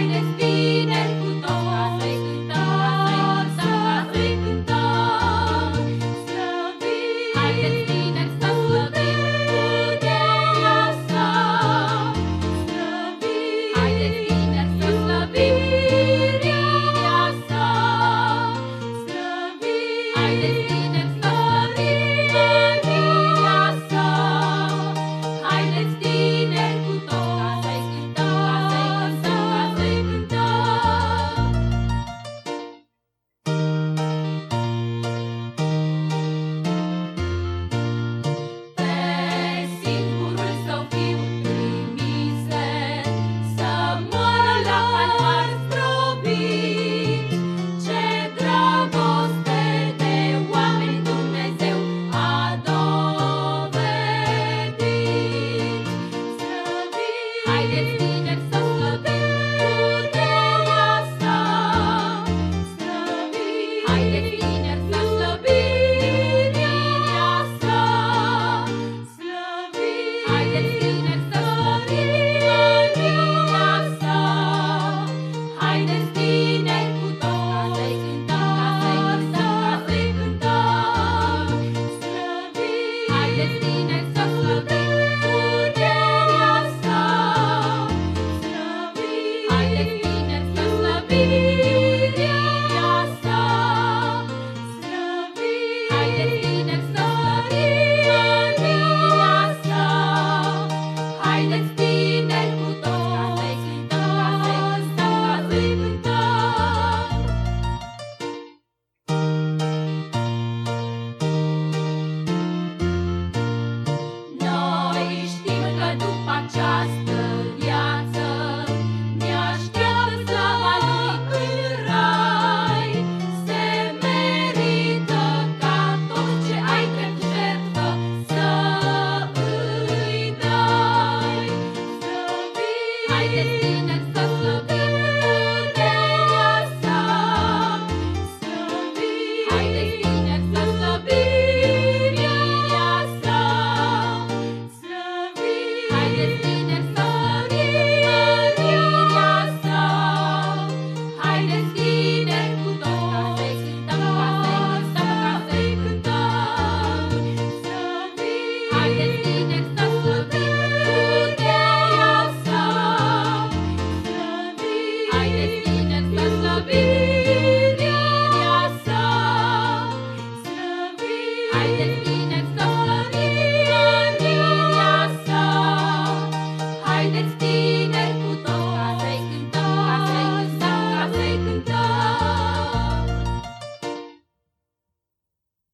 kindness. guidance needed. Friday